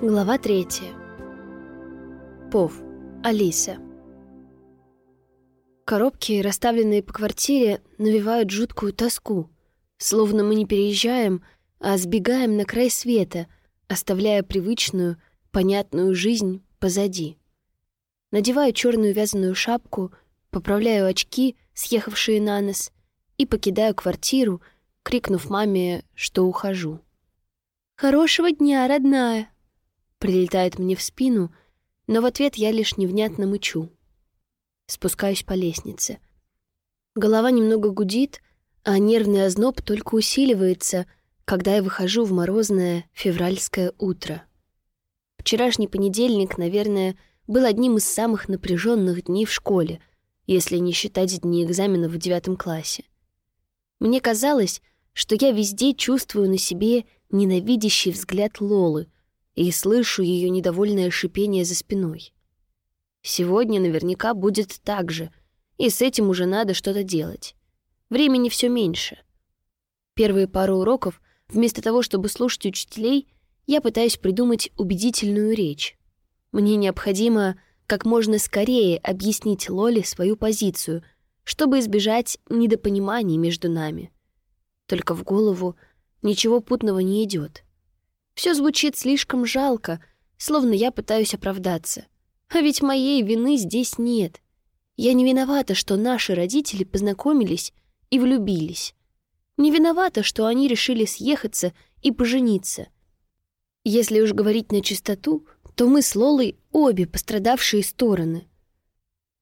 Глава третья. Пов. Алиса. Коробки, расставленные по квартире, навевают жуткую тоску, словно мы не переезжаем, а сбегаем на край света, оставляя привычную, понятную жизнь позади. Надеваю черную вязаную шапку, поправляю очки, съехавшие на нос, и покидаю квартиру, крикнув маме, что ухожу. «Хорошего дня, родная!» Прилетает мне в спину, но в ответ я лишь невнятно мычу. Спускаюсь по лестнице. Голова немного гудит, а нервный озноб только усиливается, когда я выхожу в морозное февральское утро. Вчерашний понедельник, наверное, был одним из самых напряженных дней в школе, если не считать дни экзаменов в девятом классе. Мне казалось, что я везде чувствую на себе ненавидящий взгляд Лолы — и слышу ее недовольное шипение за спиной. Сегодня наверняка будет так же, и с этим уже надо что-то делать. Времени все меньше. Первые пару уроков, вместо того, чтобы слушать учителей, я пытаюсь придумать убедительную речь. Мне необходимо как можно скорее объяснить Лоле свою позицию, чтобы избежать недопониманий между нами. Только в голову ничего путного не идет. Все звучит слишком жалко, словно я пытаюсь оправдаться. А ведь моей вины здесь нет. Я не виновата, что наши родители познакомились и влюбились. Не виновата, что они решили съехаться и пожениться. Если уж говорить на чистоту, то мы с Лолой обе пострадавшие стороны.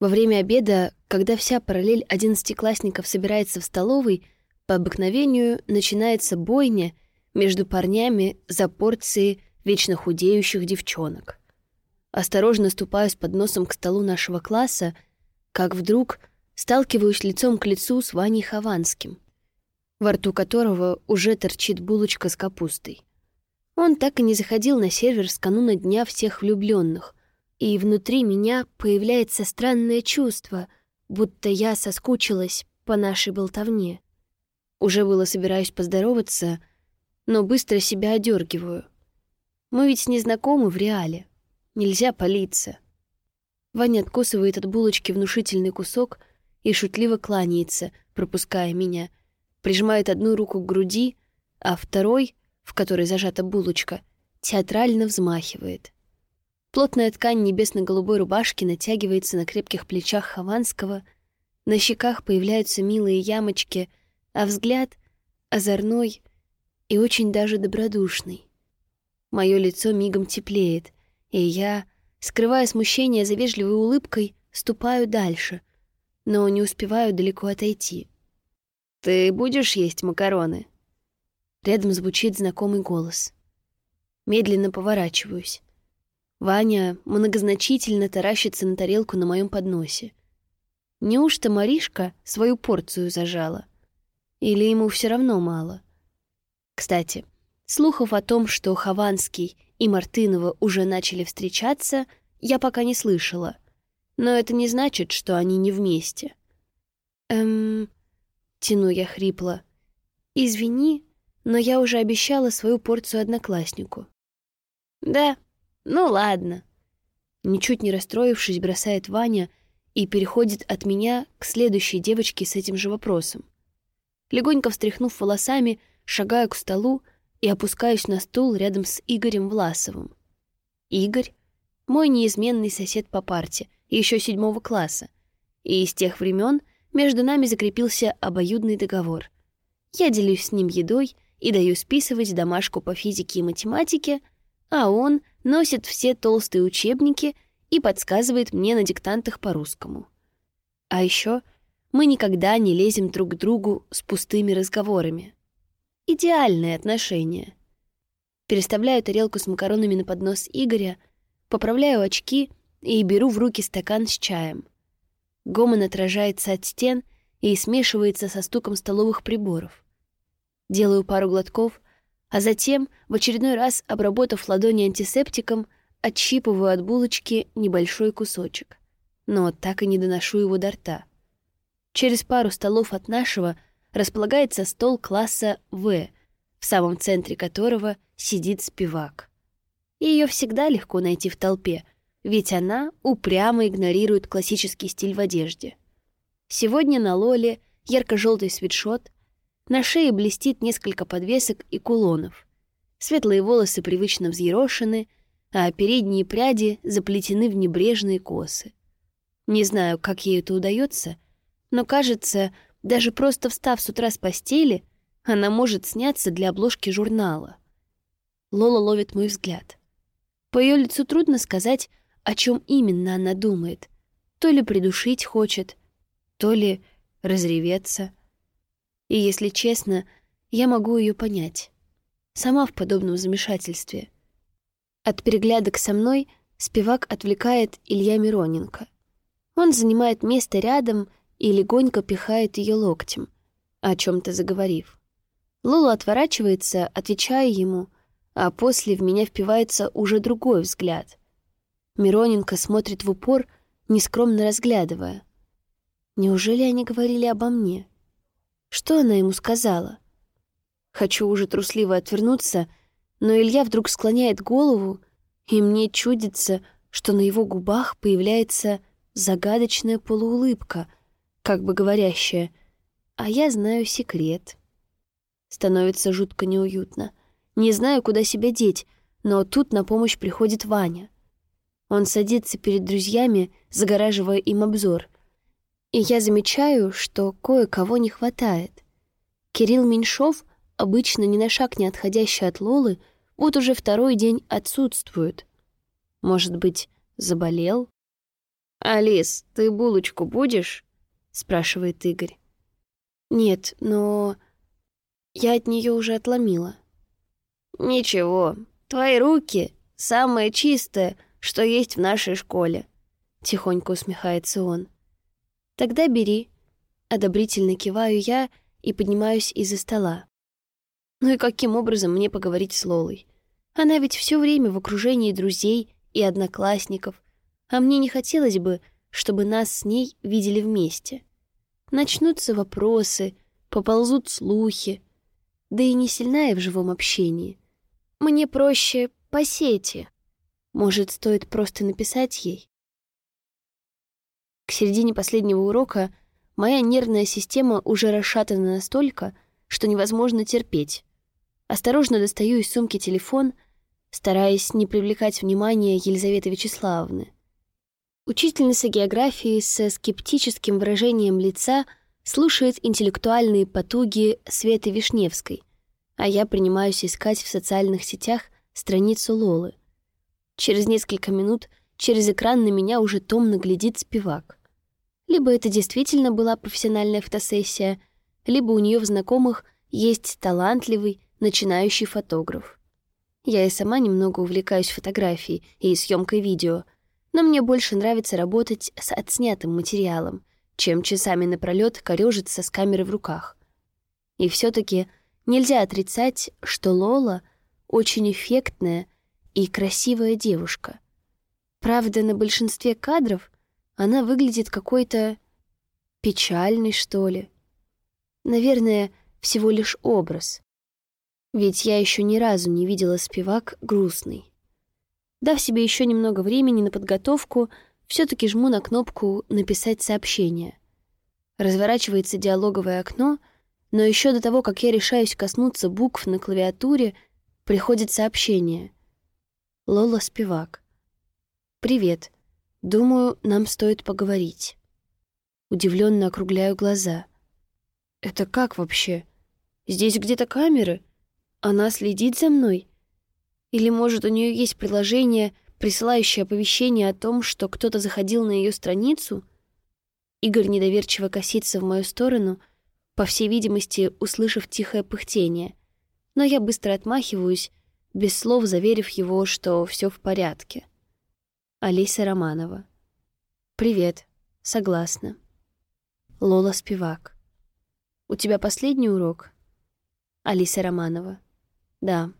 Во время обеда, когда вся параллель одиннадцатиклассников собирается в столовой, по обыкновению начинается бойня — между парнями за порции вечно худеющих девчонок. Осторожно ступаю с подносом к столу нашего класса, как вдруг сталкиваюсь лицом к лицу с Ваней Хованским, во рту которого уже торчит булочка с капустой. Он так и не заходил на сервер с кануна Дня всех влюбленных, и внутри меня появляется странное чувство, будто я соскучилась по нашей болтовне. Уже было собираюсь поздороваться — но быстро себя одергиваю. Мы ведь не знакомы в реале. Нельзя палиться. Ваня откусывает от булочки внушительный кусок и шутливо кланяется, пропуская меня. Прижимает одну руку к груди, а второй, в которой зажата булочка, театрально взмахивает. Плотная ткань небесно-голубой рубашки натягивается на крепких плечах Хованского, на щеках появляются милые ямочки, а взгляд — озорной, и очень даже добродушный. Мое лицо мигом теплеет, и я, скрывая смущение за вежливой улыбкой, ступаю дальше, но не успеваю далеко отойти. «Ты будешь есть макароны?» Рядом звучит знакомый голос. Медленно поворачиваюсь. Ваня многозначительно таращится на тарелку на моем подносе. Неужто Маришка свою порцию зажала? Или ему все равно мало? Кстати, слухов о том, что Хованский и Мартынова уже начали встречаться, я пока не слышала. Но это не значит, что они не вместе. Эм... Тяну я хрипло. Извини, но я уже обещала свою порцию однокласснику. Да, ну ладно. Ничуть не расстроившись, бросает Ваня и переходит от меня к следующей девочке с этим же вопросом. Легонько встряхнув волосами, шагаю к столу и опускаюсь на стул рядом с Игорем Власовым. Игорь — мой неизменный сосед по парте, еще седьмого класса, и с тех времен между нами закрепился обоюдный договор. Я делюсь с ним едой и даю списывать домашку по физике и математике, а он носит все толстые учебники и подсказывает мне на диктантах по-русскому. А еще мы никогда не лезем друг к другу с пустыми разговорами. Идеальные отношения. Переставляю тарелку с макаронами на поднос Игоря, поправляю очки и беру в руки стакан с чаем. Гомон отражается от стен и смешивается со стуком столовых приборов. Делаю пару глотков, а затем, в очередной раз обработав ладони антисептиком, отщипываю от булочки небольшой кусочек. Но так и не доношу его до рта. Через пару столов от нашего располагается стол класса В, в самом центре которого сидит спивак. Ее всегда легко найти в толпе, ведь она упрямо игнорирует классический стиль в одежде. Сегодня на Лоле ярко-желтый свитшот, на шее блестит несколько подвесок и кулонов. Светлые волосы привычно взъерошены, а передние пряди заплетены в небрежные косы. Не знаю, как ей это удается, но, кажется, даже просто встав с утра с постели, она может сняться для обложки журнала. Лола ловит мой взгляд. По ее лицу трудно сказать, о чем именно она думает. То ли придушить хочет, то ли разреветься. И, если честно, я могу ее понять. Сама в подобном замешательстве. От переглядок со мной спивак отвлекает Илья Мироненко. Он занимает место рядом и легонько пихает ее локтем, о чем то заговорив. Лола отворачивается, отвечая ему, а после в меня впивается уже другой взгляд. Мироненко смотрит в упор, нескромно разглядывая. Неужели они говорили обо мне? Что она ему сказала? Хочу уже трусливо отвернуться, но Илья вдруг склоняет голову, и мне чудится, что на его губах появляется загадочная полуулыбка, как бы говорящая «А я знаю секрет». Становится жутко неуютно. Не знаю, куда себя деть, но тут на помощь приходит Ваня. Он садится перед друзьями, загораживая им обзор — и я замечаю, что кое-кого не хватает. Кирилл Меньшов, обычно ни на шаг не отходящий от Лолы, вот уже второй день отсутствует. Может быть, заболел? «Алис, ты булочку будешь?» — спрашивает Игорь. «Нет, но я от нее уже отломила». «Ничего, твои руки — самое чистое, что есть в нашей школе», — тихонько усмехается он. «Тогда бери». Одобрительно киваю я и поднимаюсь из-за стола. Ну и каким образом мне поговорить с Лолой? Она ведь все время в окружении друзей и одноклассников, а мне не хотелось бы, чтобы нас с ней видели вместе. Начнутся вопросы, поползут слухи. Да и не сильна я в живом общении. Мне проще по сети. Может, стоит просто написать ей? К середине последнего урока моя нервная система уже расшатана настолько, что невозможно терпеть. Осторожно достаю из сумки телефон, стараясь не привлекать внимания Елизаветы Вячеславовны. Учительница географии со скептическим выражением лица слушает интеллектуальные потуги Светы Вишневской, а я принимаюсь искать в социальных сетях страницу Лолы. Через несколько минут через экран на меня уже томно глядит спивак. Либо это действительно была профессиональная фотосессия, либо у нее в знакомых есть талантливый, начинающий фотограф. Я и сама немного увлекаюсь фотографией и съемкой видео, но мне больше нравится работать с отснятым материалом, чем часами напролёт корёжиться с камерой в руках. И все таки нельзя отрицать, что Лола очень эффектная и красивая девушка. Правда, на большинстве кадров она выглядит какой-то печальной, что ли. Наверное, всего лишь образ. Ведь я еще ни разу не видела спивак грустный. Дав себе еще немного времени на подготовку, все таки жму на кнопку «Написать сообщение». Разворачивается диалоговое окно, но еще до того, как я решаюсь коснуться букв на клавиатуре, приходит сообщение. Лола Спивак. «Привет. Думаю, нам стоит поговорить. Удивленно округляю глаза. Это как вообще? Здесь где-то камеры? Она следит за мной? Или, может, у нее есть приложение, присылающее оповещение о том, что кто-то заходил на ее страницу? Игорь недоверчиво косится в мою сторону, по всей видимости, услышав тихое пыхтение. Но я быстро отмахиваюсь, без слов заверив его, что все в порядке. Алиса Романова. «Привет. Согласна». Лола Спивак. «У тебя последний урок?» Алиса Романова. «Да».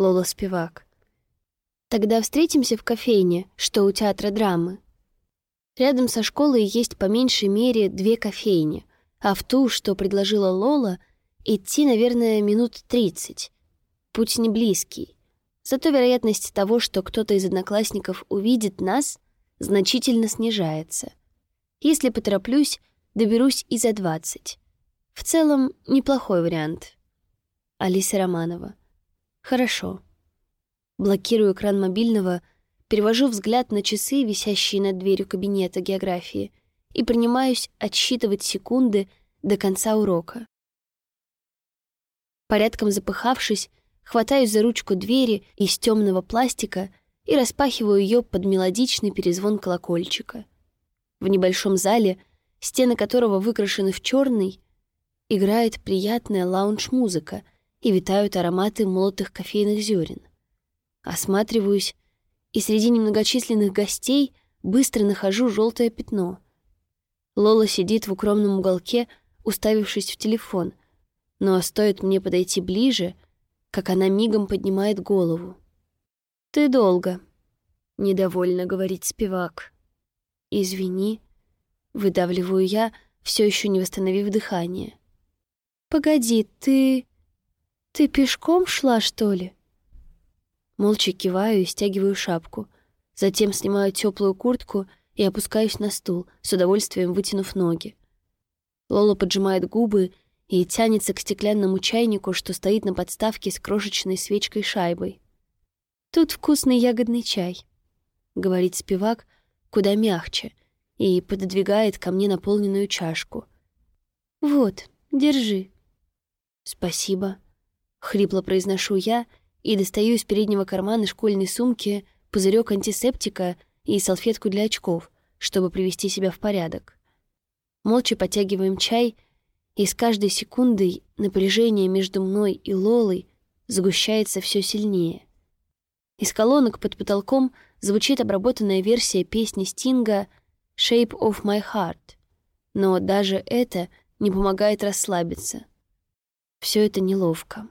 Лола Спивак. «Тогда встретимся в кофейне, что у театра драмы». Рядом со школой есть по меньшей мере две кофейни, а в ту, что предложила Лола, идти, наверное, минут тридцать. Путь не близкий. Зато вероятность того, что кто-то из одноклассников увидит нас, значительно снижается. Если потороплюсь, доберусь и за 20. В целом, неплохой вариант. Алиса Романова. Хорошо. Блокирую экран мобильного, перевожу взгляд на часы, висящие над дверью кабинета географии, и принимаюсь отсчитывать секунды до конца урока. Порядком запыхавшись, хватаюсь за ручку двери из темного пластика и распахиваю ее под мелодичный перезвон колокольчика. В небольшом зале, стены которого выкрашены в черный, играет приятная лаунж-музыка и витают ароматы молотых кофейных зерен. Осматриваюсь, и среди немногочисленных гостей быстро нахожу желтое пятно. Лола сидит в укромном уголке, уставившись в телефон, но стоит мне подойти ближе, как она мигом поднимает голову. «Ты долго», — недовольно говорит спивак. «Извини», — выдавливаю я, все еще не восстановив дыхание. «Погоди, ты... ты пешком шла, что ли?» Молча киваю и стягиваю шапку. Затем снимаю теплую куртку и опускаюсь на стул, с удовольствием вытянув ноги. Лола поджимает губы и тянется к стеклянному чайнику, что стоит на подставке с крошечной свечкой-шайбой. «Тут вкусный ягодный чай», — говорит спивак куда мягче и пододвигает ко мне наполненную чашку. «Вот, держи». «Спасибо», — хрипло произношу я и достаю из переднего кармана школьной сумки пузырек антисептика и салфетку для очков, чтобы привести себя в порядок. Молча подтягиваем чай — и с каждой секундой напряжение между мной и Лолой сгущается все сильнее. Из колонок под потолком звучит обработанная версия песни Стинга «Shape of my heart», но даже это не помогает расслабиться. Все это неловко.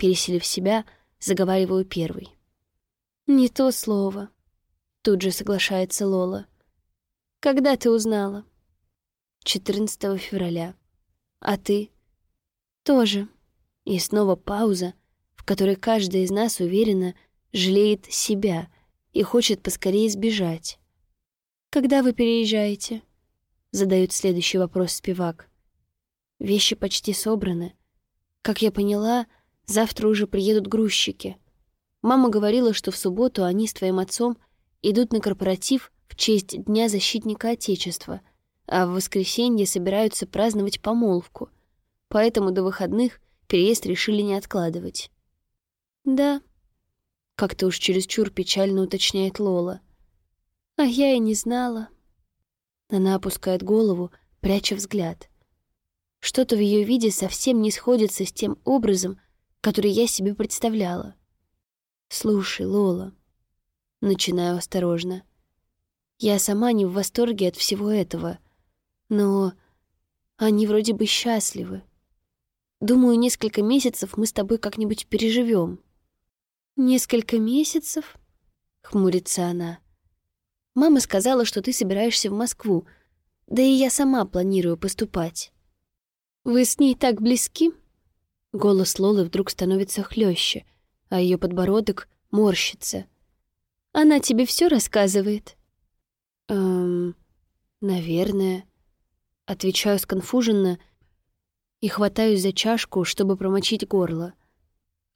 Переселив себя, заговариваю первый. «Не то слово», — тут же соглашается Лола. «Когда ты узнала?» «14 февраля». А ты? Тоже. И снова пауза, в которой каждая из нас уверенно жалеет себя и хочет поскорее сбежать. «Когда вы переезжаете?» — задает следующий вопрос спивак. «Вещи почти собраны. Как я поняла, завтра уже приедут грузчики. Мама говорила, что в субботу они с твоим отцом идут на корпоратив в честь Дня защитника Отечества — а в воскресенье собираются праздновать помолвку, поэтому до выходных переезд решили не откладывать. «Да», — как-то уж чересчур печально уточняет Лола. «А я и не знала». Она опускает голову, пряча взгляд. Что-то в ее виде совсем не сходится с тем образом, который я себе представляла. «Слушай, Лола», — начинаю осторожно, — «я сама не в восторге от всего этого», — но они вроде бы счастливы. Думаю, несколько месяцев мы с тобой как-нибудь переживем. Несколько месяцев? Хмурится она. Мама сказала, что ты собираешься в Москву, да и я сама планирую поступать. Вы с ней так близки? Голос Лолы вдруг становится хлеще, а ее подбородок морщится. Она тебе все рассказывает? Эм, наверное. Отвечаю сконфуженно и хватаюсь за чашку, чтобы промочить горло.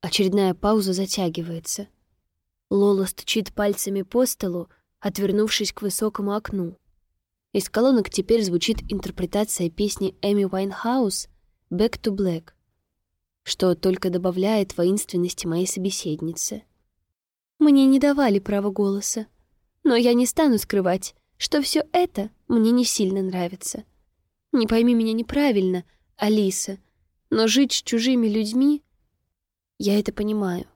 Очередная пауза затягивается. Лола стучит пальцами по столу, отвернувшись к высокому окну. Из колонок теперь звучит интерпретация песни Эми Уайнхаус «Back to Black», что только добавляет воинственности моей собеседницы. Мне не давали права голоса, но я не стану скрывать, что все это мне не сильно нравится. Не пойми меня неправильно, Алиса, но жить с чужими людьми... Я это понимаю.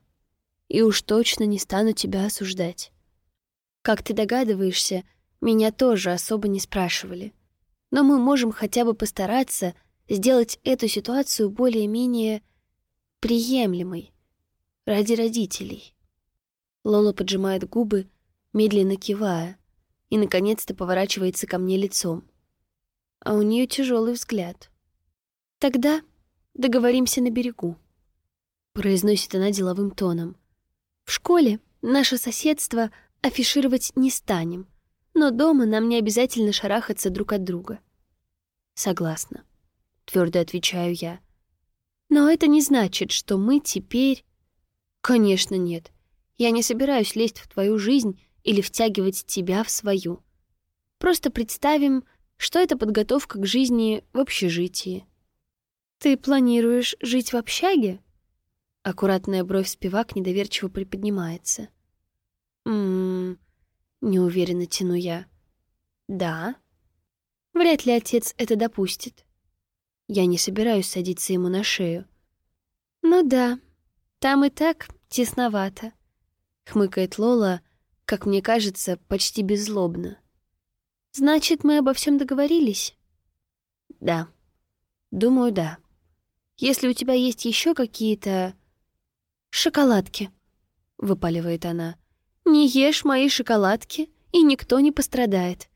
И уж точно не стану тебя осуждать. Как ты догадываешься, меня тоже особо не спрашивали. Но мы можем хотя бы постараться сделать эту ситуацию более-менее приемлемой ради родителей. Лола поджимает губы, медленно кивая, и, наконец-то, поворачивается ко мне лицом а у нее тяжелый взгляд. «Тогда договоримся на берегу», — произносит она деловым тоном. В школе наше соседство афишировать не станем, но дома нам не обязательно шарахаться друг от друга. Согласна, твердо отвечаю я. Но это не значит, что мы теперь... Конечно, нет. Я не собираюсь лезть в твою жизнь или втягивать тебя в свою. Просто представим, что это подготовка к жизни в общежитии. Ты планируешь жить в общаге? Аккуратная бровь спивак недоверчиво приподнимается. «М-м-м...» неуверенно тяну я. «Да?» Вряд ли отец это допустит. Я не собираюсь садиться ему на шею. «Ну да, там и так тесновато», — хмыкает Лола, как мне кажется, почти беззлобно. «Значит, мы обо всем договорились?» «Да. Думаю, да. Если у тебя есть еще какие-то «Шоколадки», — выпаливает она. «Не ешь мои шоколадки, и никто не пострадает.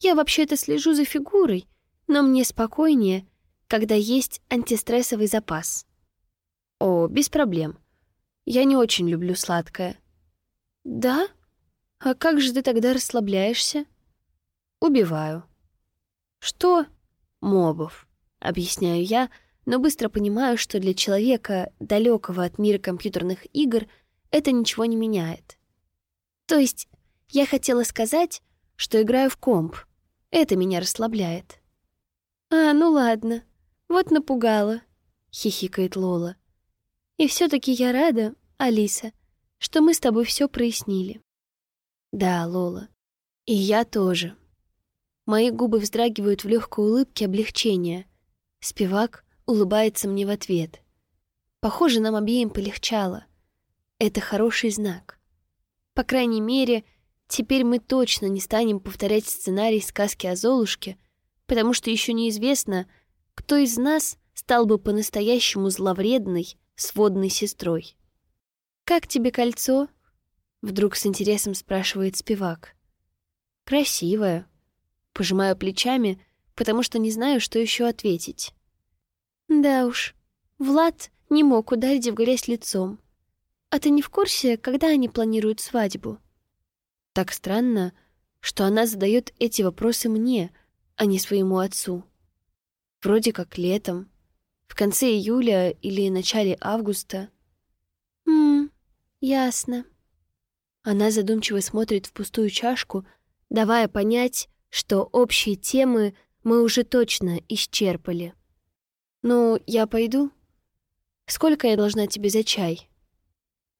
Я вообще-то слежу за фигурой, но мне спокойнее, когда есть антистрессовый запас». «О, без проблем. Я не очень люблю сладкое». «Да? А как же ты тогда расслабляешься?» «Убиваю». «Что?» «Мобов», — объясняю я, — но быстро понимаю, что для человека, далекого от мира компьютерных игр, это ничего не меняет. То есть я хотела сказать, что играю в комп. Это меня расслабляет. «А, ну ладно. Вот напугала», — хихикает Лола. «И все таки я рада, Алиса, что мы с тобой все прояснили». «Да, Лола. И я тоже». Мои губы вздрагивают в легкой улыбке облегчения. Спивак улыбается мне в ответ. Похоже, нам обеим полегчало. Это хороший знак. По крайней мере, теперь мы точно не станем повторять сценарий сказки о Золушке, потому что еще неизвестно, кто из нас стал бы по-настоящему зловредной сводной сестрой. «Как тебе кольцо?» — вдруг с интересом спрашивает спивак. «Красивое». Пожимаю плечами, потому что не знаю, что еще ответить. Да уж, Влад не мог ударить в грязь лицом. А ты не в курсе, когда они планируют свадьбу? Так странно, что она задает эти вопросы мне, а не своему отцу. Вроде как летом, в конце июля или начале августа. Хм, ясно. Она задумчиво смотрит в пустую чашку, давая понять, что общие темы мы уже точно исчерпали. «Ну, я пойду? Сколько я должна тебе за чай?»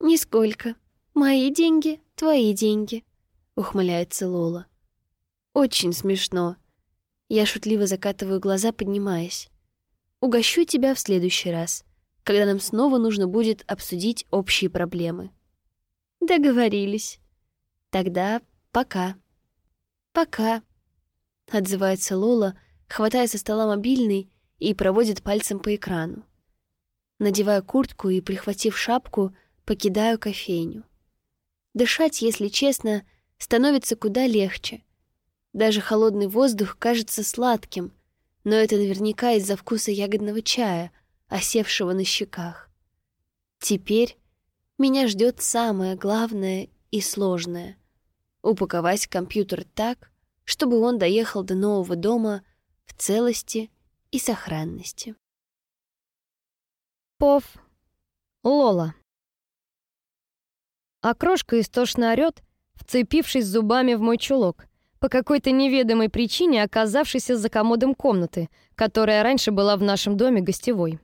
«Нисколько. Мои деньги — твои деньги», — ухмыляется Лола. «Очень смешно». Я шутливо закатываю глаза, поднимаясь. «Угощу тебя в следующий раз, когда нам снова нужно будет обсудить общие проблемы». «Договорились. Тогда пока». «Пока», — отзывается Лола, хватая со стола мобильный и проводит пальцем по экрану. Надеваю куртку и, прихватив шапку, покидаю кофейню. Дышать, если честно, становится куда легче. Даже холодный воздух кажется сладким, но это наверняка из-за вкуса ягодного чая, осевшего на щеках. Теперь меня ждет самое главное и сложное — упаковать компьютер так, чтобы он доехал до нового дома в целости и сохранности. Пов. Лола. А крошка истошно орёт, вцепившись зубами в мой чулок, по какой-то неведомой причине оказавшейся за комодом комнаты, которая раньше была в нашем доме гостевой.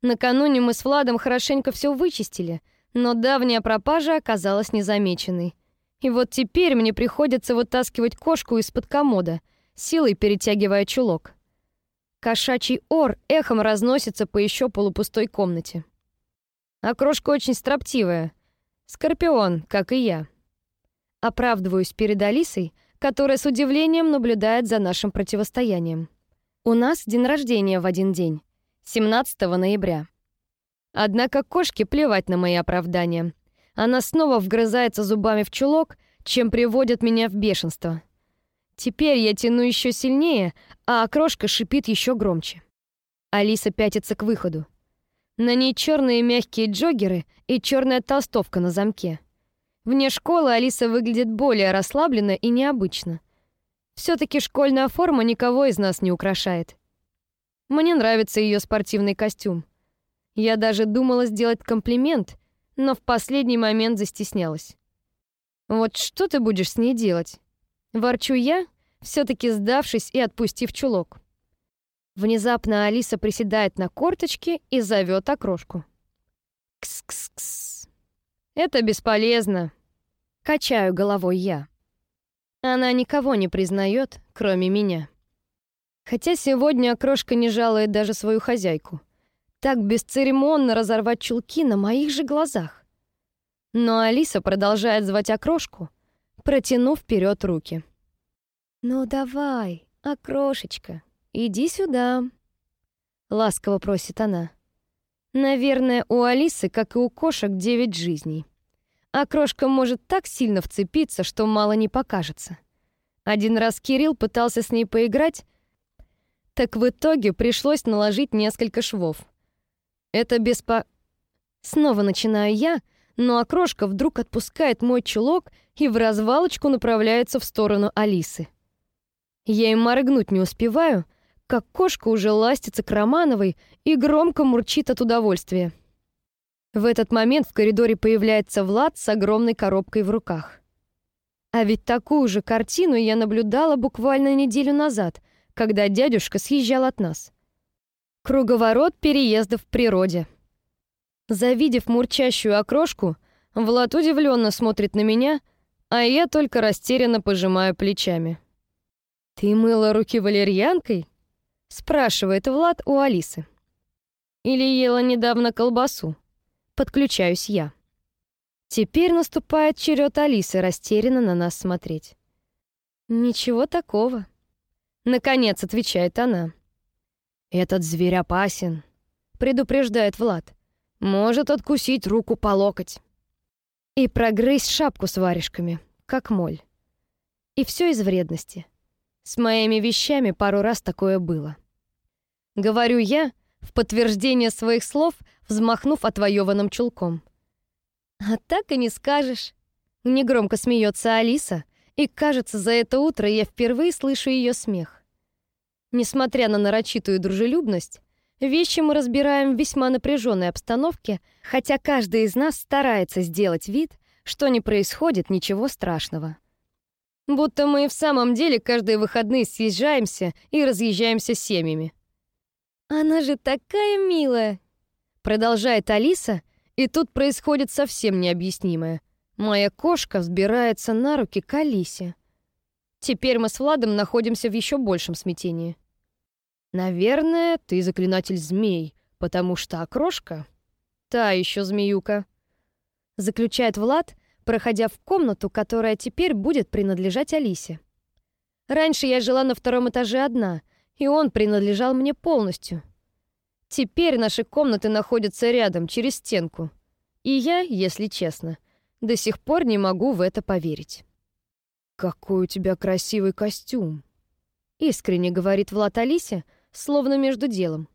Накануне мы с Владом хорошенько все вычистили, но давняя пропажа оказалась незамеченной. И вот теперь мне приходится вытаскивать кошку из-под комода, силой перетягивая чулок. Кошачий ор эхом разносится по еще полупустой комнате. А крошка очень строптивая. Скорпион, как и я. Оправдываюсь перед Алисой, которая с удивлением наблюдает за нашим противостоянием. У нас день рождения в один день, 17 ноября. Однако кошке плевать на мои оправдания. Она снова вгрызается зубами в чулок, чем приводит меня в бешенство. Теперь я тяну еще сильнее, а окрошка шипит еще громче. Алиса пятится к выходу. На ней черные мягкие джоггеры и черная толстовка на замке. Вне школы Алиса выглядит более расслабленно и необычно. все таки школьная форма никого из нас не украшает. Мне нравится ее спортивный костюм. Я даже думала сделать комплимент, но в последний момент застеснялась. Вот что ты будешь с ней делать? Ворчу я, все таки сдавшись и отпустив чулок. Внезапно Алиса приседает на корточки и зовет окрошку. Кс-кс-кс. Это бесполезно. Качаю головой я. Она никого не признает, кроме меня. Хотя сегодня окрошка не жалует даже свою хозяйку. Так бесцеремонно разорвать чулки на моих же глазах. Но Алиса продолжает звать окрошку, протянув вперед руки. «Ну давай, окрошечка, иди сюда», — ласково просит она. Наверное, у Алисы, как и у кошек, девять жизней. А крошка может так сильно вцепиться, что мало не покажется. Один раз Кирилл пытался с ней поиграть, так в итоге пришлось наложить несколько швов. Это беспо... Снова начинаю я, но окрошка вдруг отпускает мой чулок и в развалочку направляется в сторону Алисы. Я им моргнуть не успеваю, как кошка уже ластится к Романовой и громко мурчит от удовольствия. В этот момент в коридоре появляется Влад с огромной коробкой в руках. А ведь такую же картину я наблюдала буквально неделю назад, когда дядюшка съезжал от нас. Круговорот переезда в природе. Завидев мурчащую окрошку, Влад удивленно смотрит на меня, а я только растерянно пожимаю плечами. «Ты мыла руки валерьянкой?» Спрашивает Влад у Алисы. Или ела недавно колбасу? Подключаюсь я. Теперь наступает черед Алисы растерянно на нас смотреть. Ничего такого. Наконец отвечает она. Этот зверь опасен, предупреждает Влад. Может откусить руку по локоть. И прогрызть шапку с варежками, как моль. И все из вредности. С моими вещами пару раз такое было. Говорю я, в подтверждение своих слов, взмахнув отвоеванным чулком. «А так и не скажешь». Негромко смеется Алиса, и, кажется, за это утро я впервые слышу ее смех. Несмотря на нарочитую дружелюбность, вещи мы разбираем в весьма напряженной обстановке, хотя каждый из нас старается сделать вид, что не происходит ничего страшного. Будто мы и в самом деле каждые выходные съезжаемся и разъезжаемся семьями. «Она же такая милая!» Продолжает Алиса, и тут происходит совсем необъяснимое. Моя кошка взбирается на руки к Алисе. Теперь мы с Владом находимся в еще большем смятении. «Наверное, ты заклинатель змей, потому что окрошка...» «Та еще змеюка», — заключает Влад, проходя в комнату, которая теперь будет принадлежать Алисе. «Раньше я жила на втором этаже одна — и он принадлежал мне полностью. Теперь наши комнаты находятся рядом, через стенку. И я, если честно, до сих пор не могу в это поверить. «Какой у тебя красивый костюм!» Искренне говорит Влад Алисе, словно между делом.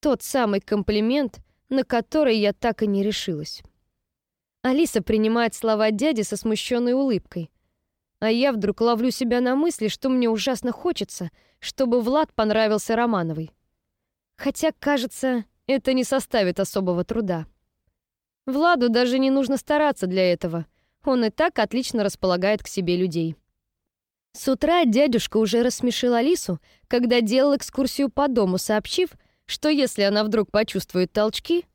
Тот самый комплимент, на который я так и не решилась. Алиса принимает слова дяди со смущенной улыбкой, а я вдруг ловлю себя на мысли, что мне ужасно хочется — чтобы Влад понравился Романовой. Хотя, кажется, это не составит особого труда. Владу даже не нужно стараться для этого. Он и так отлично располагает к себе людей. С утра дядюшка уже рассмешил Алису, когда делал экскурсию по дому, сообщив, что если она вдруг почувствует толчки,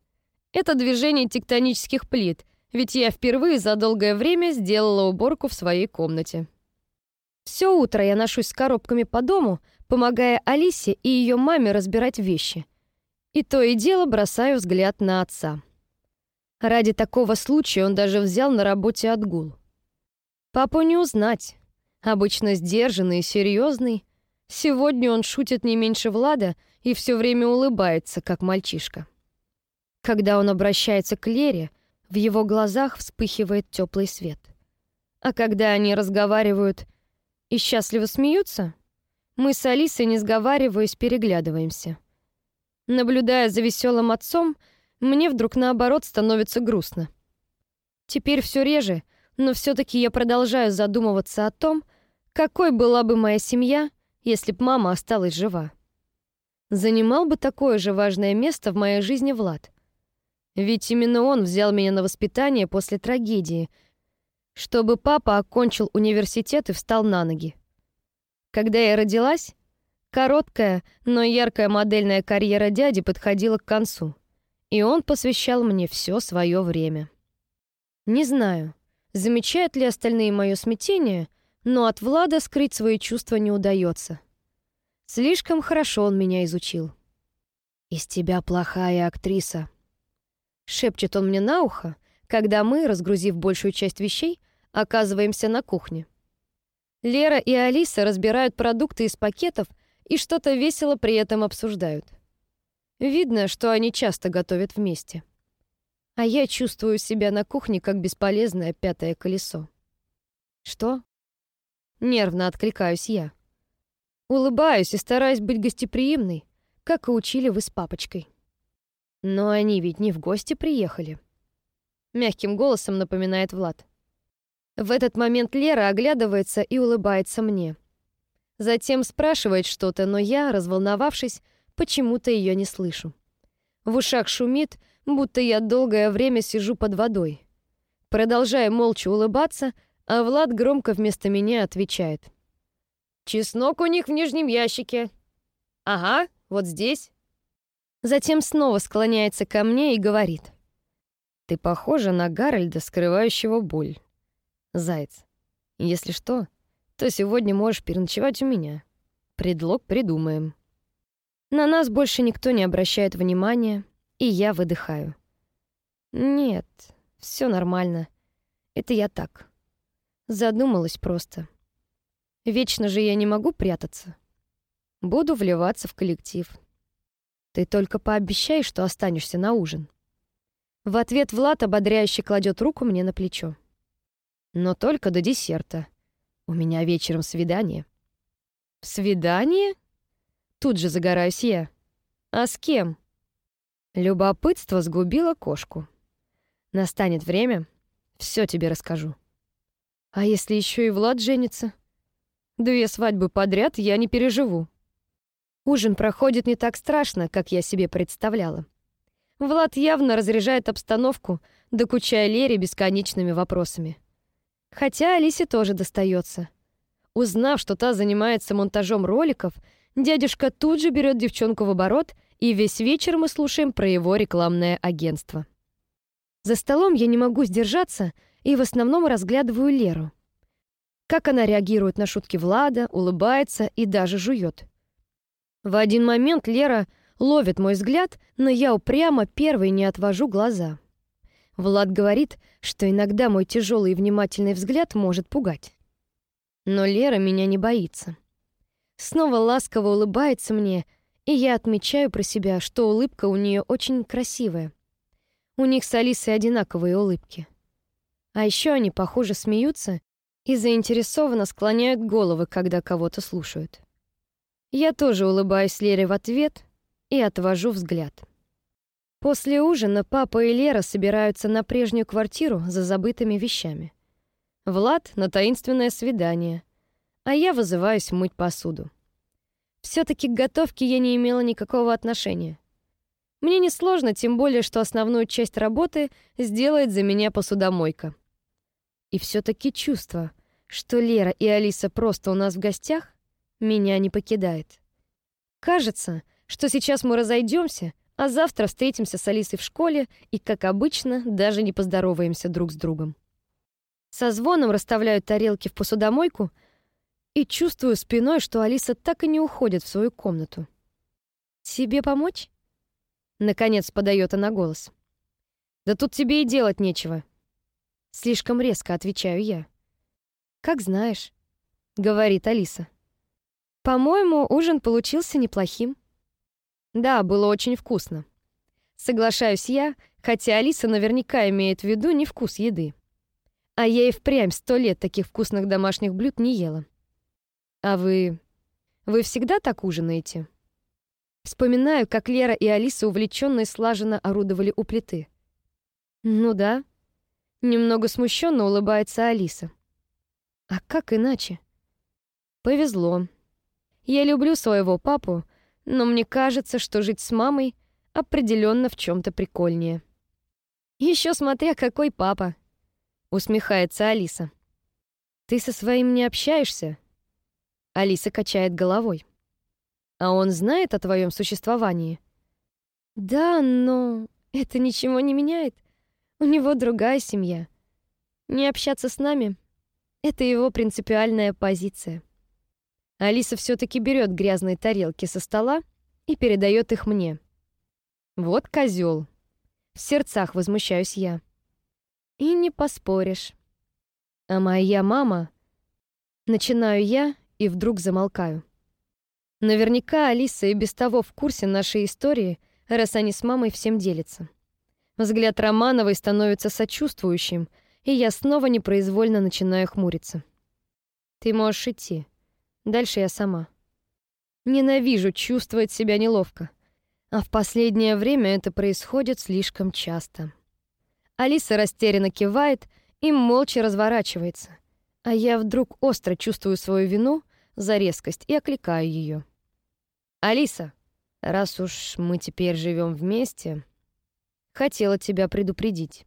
это движение тектонических плит, ведь я впервые за долгое время сделала уборку в своей комнате. Все утро я ношусь с коробками по дому, помогая Алисе и ее маме разбирать вещи. И то и дело бросаю взгляд на отца. Ради такого случая он даже взял на работе отгул. Папу не узнать. Обычно сдержанный и серьезный. Сегодня он шутит не меньше Влада и все время улыбается, как мальчишка. Когда он обращается к Лере, в его глазах вспыхивает теплый свет. А когда они разговаривают и счастливо смеются, мы с Алисой, не сговариваясь, переглядываемся. Наблюдая за веселым отцом, мне вдруг наоборот становится грустно. Теперь все реже, но все таки я продолжаю задумываться о том, какой была бы моя семья, если б мама осталась жива. Занимал бы такое же важное место в моей жизни Влад. Ведь именно он взял меня на воспитание после трагедии, чтобы папа окончил университет и встал на ноги. Когда я родилась, короткая, но яркая модельная карьера дяди подходила к концу, и он посвящал мне все свое время. Не знаю, замечают ли остальные мое смятение, но от Влада скрыть свои чувства не удается. Слишком хорошо он меня изучил. «Из тебя плохая актриса», — шепчет он мне на ухо, когда мы, разгрузив большую часть вещей, оказываемся на кухне. Лера и Алиса разбирают продукты из пакетов и что-то весело при этом обсуждают. Видно, что они часто готовят вместе. А я чувствую себя на кухне как бесполезное пятое колесо. Что? Нервно откликаюсь я. Улыбаюсь и стараюсь быть гостеприимной, как и учили вы с папочкой. Но они ведь не в гости приехали. Мягким голосом напоминает Влад. В этот момент Лера оглядывается и улыбается мне. Затем спрашивает что-то, но я, разволновавшись, почему-то ее не слышу. В ушах шумит, будто я долгое время сижу под водой. Продолжая молча улыбаться, а Влад громко вместо меня отвечает. «Чеснок у них в нижнем ящике». «Ага, вот здесь». Затем снова склоняется ко мне и говорит. «Ты похожа на Гарольда, скрывающего боль». Заяц. Если что, то сегодня можешь переночевать у меня. Предлог придумаем. На нас больше никто не обращает внимания, и я выдыхаю. Нет, все нормально. Это я так. Задумалась просто. Вечно же я не могу прятаться. Буду вливаться в коллектив. Ты только пообещай, что останешься на ужин. В ответ Влад ободряюще кладет руку мне на плечо. Но только до десерта. У меня вечером свидание. Свидание? Тут же загораюсь я. А с кем? Любопытство сгубило кошку. Настанет время, все тебе расскажу. А если еще и Влад женится? Две свадьбы подряд я не переживу. Ужин проходит не так страшно, как я себе представляла. Влад явно разряжает обстановку, докучая Лере бесконечными вопросами. Хотя Алисе тоже достается. Узнав, что та занимается монтажом роликов, дядюшка тут же берет девчонку в оборот, и весь вечер мы слушаем про его рекламное агентство. За столом я не могу сдержаться и в основном разглядываю Леру. Как она реагирует на шутки Влада, улыбается и даже жует. В один момент Лера ловит мой взгляд, но я упрямо первой не отвожу глаза. Влад говорит, что иногда мой тяжелый и внимательный взгляд может пугать. Но Лера меня не боится. Снова ласково улыбается мне, и я отмечаю про себя, что улыбка у нее очень красивая. У них с Алисой одинаковые улыбки. А еще они, похоже, смеются и заинтересованно склоняют головы, когда кого-то слушают. Я тоже улыбаюсь Лере в ответ и отвожу взгляд. После ужина папа и Лера собираются на прежнюю квартиру за забытыми вещами. Влад на таинственное свидание, а я вызываюсь мыть посуду. все таки к готовке я не имела никакого отношения. Мне несложно, тем более, что основную часть работы сделает за меня посудомойка. И все таки чувство, что Лера и Алиса просто у нас в гостях, меня не покидает. Кажется, что сейчас мы разойдемся, а завтра встретимся с Алисой в школе и, как обычно, даже не поздороваемся друг с другом. Со звоном расставляют тарелки в посудомойку и чувствую спиной, что Алиса так и не уходит в свою комнату. «Тебе помочь?» Наконец подает она голос. «Да тут тебе и делать нечего». Слишком резко отвечаю я. «Как знаешь», — говорит Алиса. «По-моему, ужин получился неплохим». Да, было очень вкусно. Соглашаюсь я, хотя Алиса наверняка имеет в виду не вкус еды. А я и впрямь сто лет таких вкусных домашних блюд не ела. А вы... Вы всегда так ужинаете? Вспоминаю, как Лера и Алиса увлеченно и слаженно орудовали у плиты. Ну да. Немного смущенно улыбается Алиса. А как иначе? Повезло. Я люблю своего папу, но мне кажется, что жить с мамой определенно в чем то прикольнее. Еще смотря какой папа, усмехается Алиса. Ты со своим не общаешься? Алиса качает головой. А он знает о твоем существовании? Да, но это ничего не меняет. У него другая семья. Не общаться с нами — это его принципиальная позиция. Алиса все таки берет грязные тарелки со стола и передает их мне. Вот козел. В сердцах возмущаюсь я. И не поспоришь. А моя мама... Начинаю я и вдруг замолкаю. Наверняка Алиса и без того в курсе нашей истории, раз они с мамой всем делятся. Взгляд Романовой становится сочувствующим, и я снова непроизвольно начинаю хмуриться. «Ты можешь идти. Дальше я сама». Ненавижу чувствовать себя неловко. А в последнее время это происходит слишком часто. Алиса растерянно кивает и молча разворачивается. А я вдруг остро чувствую свою вину за резкость и окликаю ее. «Алиса, раз уж мы теперь живем вместе, хотела тебя предупредить».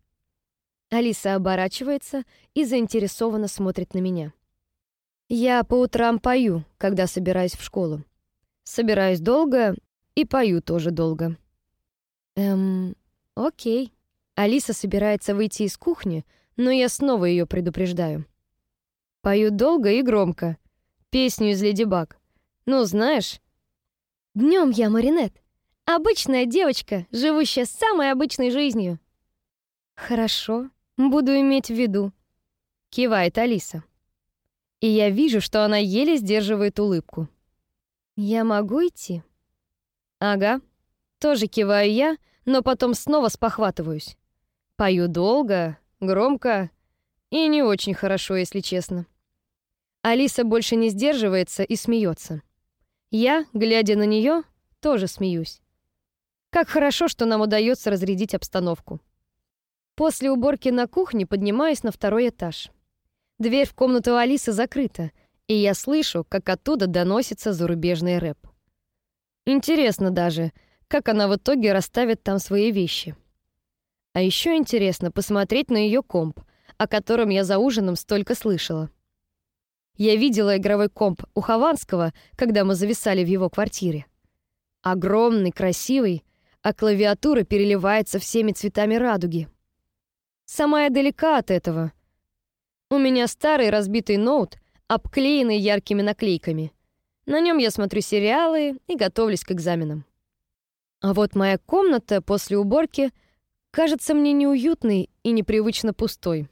Алиса оборачивается и заинтересованно смотрит на меня. Я по утрам пою, когда собираюсь в школу. Собираюсь долго и пою тоже долго. Эм, окей. Алиса собирается выйти из кухни, но я снова ее предупреждаю. Пою долго и громко. Песню из Леди Баг. Ну, знаешь... Днем я Маринет. Обычная девочка, живущая самой обычной жизнью. Хорошо, буду иметь в виду. Кивает Алиса. И я вижу, что она еле сдерживает улыбку. Я могу идти? Ага. Тоже киваю я, но потом снова спохватываюсь. Пою долго, громко и не очень хорошо, если честно. Алиса больше не сдерживается и смеется. Я, глядя на нее, тоже смеюсь. Как хорошо, что нам удается разрядить обстановку. После уборки на кухне поднимаюсь на второй этаж. Дверь в комнату Алисы закрыта, и я слышу, как оттуда доносится зарубежный рэп. Интересно даже, как она в итоге расставит там свои вещи. А еще интересно посмотреть на ее комп, о котором я за ужином столько слышала. Я видела игровой комп у Хованского, когда мы зависали в его квартире. Огромный, красивый, а клавиатура переливается всеми цветами радуги. Сама я далека от этого. У меня старый разбитый ноут, обклеенный яркими наклейками. На нем я смотрю сериалы и готовлюсь к экзаменам. А вот моя комната после уборки кажется мне неуютной и непривычно пустой.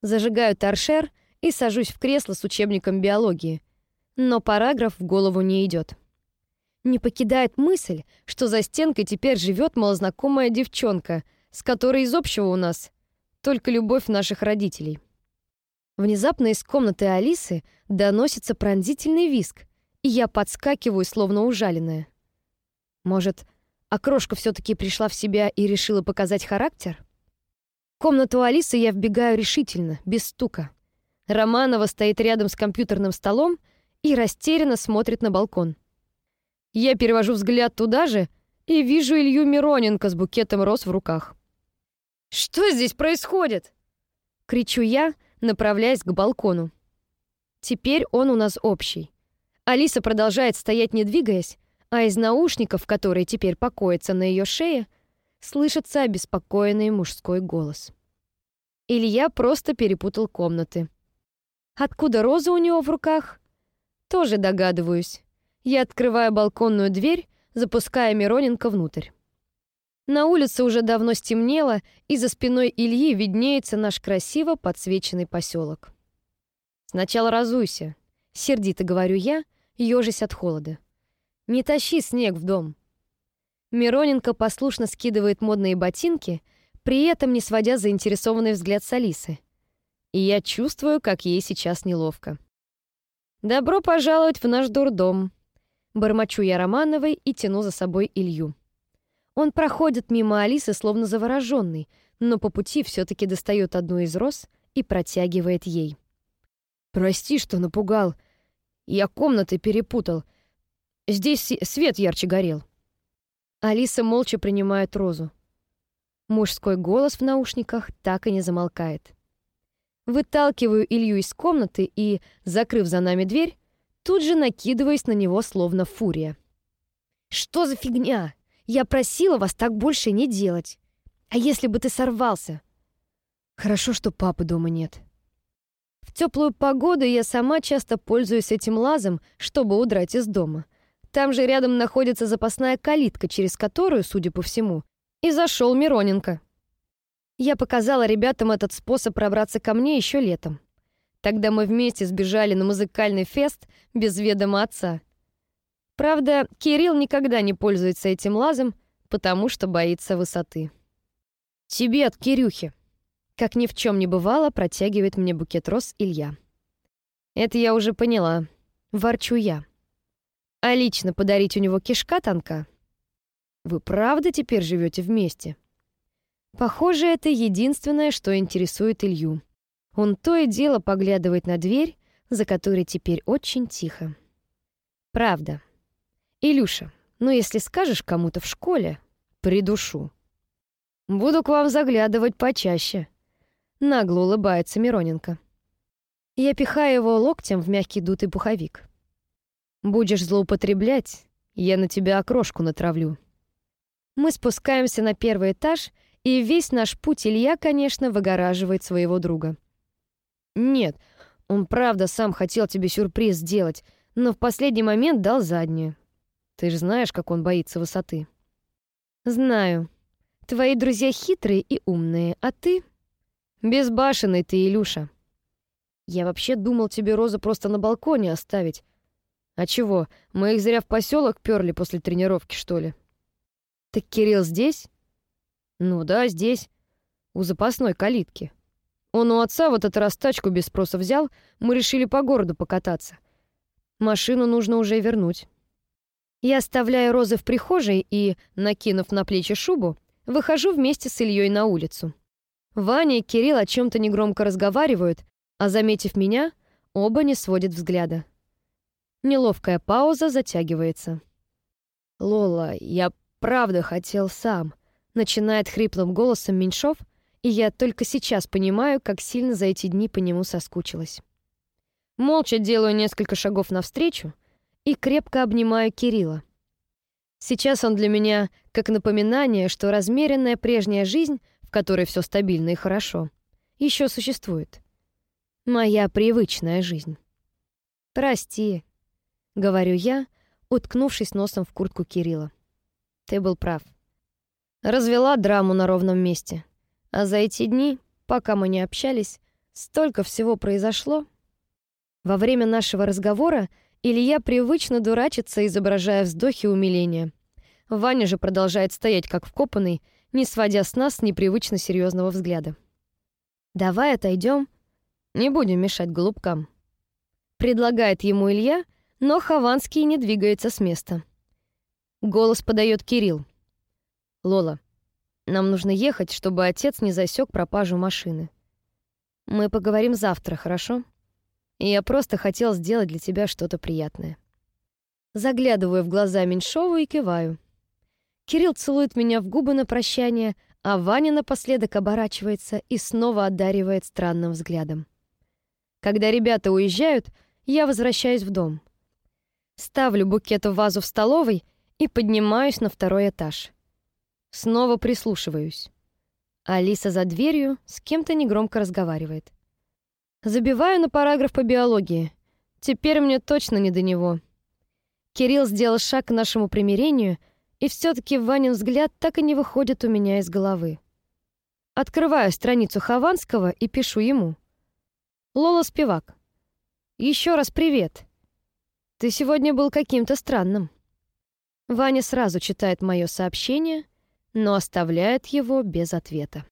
Зажигаю торшер и сажусь в кресло с учебником биологии, но параграф в голову не идет. Не покидает мысль, что за стенкой теперь живет малознакомая девчонка, с которой из общего у нас только любовь наших родителей. Внезапно из комнаты Алисы доносится пронзительный визг, и я подскакиваю, словно ужаленная. Может, окрошка все таки пришла в себя и решила показать характер? В комнату Алисы я вбегаю решительно, без стука. Романова стоит рядом с компьютерным столом и растерянно смотрит на балкон. Я перевожу взгляд туда же и вижу Илью Мироненко с букетом роз в руках. «Что здесь происходит?» — кричу я, направляясь к балкону. Теперь он у нас общий. Алиса продолжает стоять, не двигаясь, а из наушников, которые теперь покоятся на ее шее, слышится обеспокоенный мужской голос. Илья просто перепутал комнаты. Откуда роза у него в руках? Тоже догадываюсь. Я открываю балконную дверь, запуская Мироненко внутрь. На улице уже давно стемнело, и за спиной Ильи виднеется наш красиво подсвеченный поселок. Сначала разуйся, сердито говорю я, ежась от холода. Не тащи снег в дом. Мироненко послушно скидывает модные ботинки, при этом не сводя заинтересованный взгляд с Алисы. И я чувствую, как ей сейчас неловко. Добро пожаловать в наш дурдом. Бормочу я Романовой и тяну за собой Илью. Он проходит мимо Алисы, словно завороженный, но по пути все таки достает одну из роз и протягивает ей. «Прости, что напугал. Я комнаты перепутал. Здесь свет ярче горел». Алиса молча принимает розу. Мужской голос в наушниках так и не замолкает. Выталкиваю Илью из комнаты и, закрыв за нами дверь, тут же накидываясь на него словно фурия. «Что за фигня? Я просила вас так больше не делать. А если бы ты сорвался?» «Хорошо, что папы дома нет». В теплую погоду я сама часто пользуюсь этим лазом, чтобы удрать из дома. Там же рядом находится запасная калитка, через которую, судя по всему, и зашел Мироненко. Я показала ребятам этот способ пробраться ко мне еще летом. Тогда мы вместе сбежали на музыкальный фест без ведома отца. Правда, Кирилл никогда не пользуется этим лазом, потому что боится высоты. «Тебе от Кирюхи!» Как ни в чем не бывало, протягивает мне букет роз Илья. Это я уже поняла. Ворчу я. А лично подарить у него кишка танка? Вы правда теперь живете вместе? Похоже, это единственное, что интересует Илью. Он то и дело поглядывает на дверь, за которой теперь очень тихо. Правда. Илюша, ну если скажешь кому-то в школе, придушу. Буду к вам заглядывать почаще. Нагло улыбается Мироненко. Я пихаю его локтем в мягкий дутый пуховик. Будешь злоупотреблять, я на тебя окрошку натравлю. Мы спускаемся на первый этаж, и весь наш путь Илья, конечно, выгораживает своего друга. Нет, он правда сам хотел тебе сюрприз сделать, но в последний момент дал заднюю. Ты же знаешь, как он боится высоты. Знаю. Твои друзья хитрые и умные, а ты безбашенный ты, Илюша. Я вообще думал тебе розы просто на балконе оставить. А чего? Мы их зря в поселок перли после тренировки, что ли? Так Кирилл здесь? Ну да, здесь, у запасной калитки. Он у отца вот эту растачку без спроса взял, мы решили по городу покататься. Машину нужно уже вернуть. Я оставляю розы в прихожей и, накинув на плечи шубу, выхожу вместе с Ильей на улицу. Ваня и Кирилл о чем то негромко разговаривают, а, заметив меня, оба не сводят взгляда. Неловкая пауза затягивается. «Лола, я правда хотел сам», — начинает хриплым голосом Меньшов — и я только сейчас понимаю, как сильно за эти дни по нему соскучилась. Молча делаю несколько шагов навстречу и крепко обнимаю Кирилла. Сейчас он для меня как напоминание, что размеренная прежняя жизнь, в которой все стабильно и хорошо, еще существует. Моя привычная жизнь. «Прости», — говорю я, уткнувшись носом в куртку Кирилла. «Ты был прав. Развела драму на ровном месте. А за эти дни, пока мы не общались, столько всего произошло. Во время нашего разговора Илья привычно дурачится, изображая вздохи умиления. Ваня же продолжает стоять как вкопанный, не сводя с нас непривычно серьезного взгляда. «Давай отойдем, не будем мешать голубкам», — предлагает ему Илья, но Хованский не двигается с места. Голос подает Кирилл. «Лола, нам нужно ехать, чтобы отец не засек пропажу машины. Мы поговорим завтра, хорошо? Я просто хотел сделать для тебя что-то приятное. Заглядываю в глаза Меньшову и киваю. Кирилл целует меня в губы на прощание, а Ваня напоследок оборачивается и снова одаривает странным взглядом. Когда ребята уезжают, я возвращаюсь в дом. Ставлю букет в вазу в столовой и поднимаюсь на второй этаж. Снова прислушиваюсь. Алиса за дверью с кем-то негромко разговаривает. Забиваю на параграф по биологии. Теперь мне точно не до него. Кирилл сделал шаг к нашему примирению, и все таки Ванин взгляд так и не выходит у меня из головы. Открываю страницу Хованского и пишу ему. Лола Спивак. Еще раз привет. Ты сегодня был каким-то странным. Ваня сразу читает мое сообщение — но оставляет его без ответа.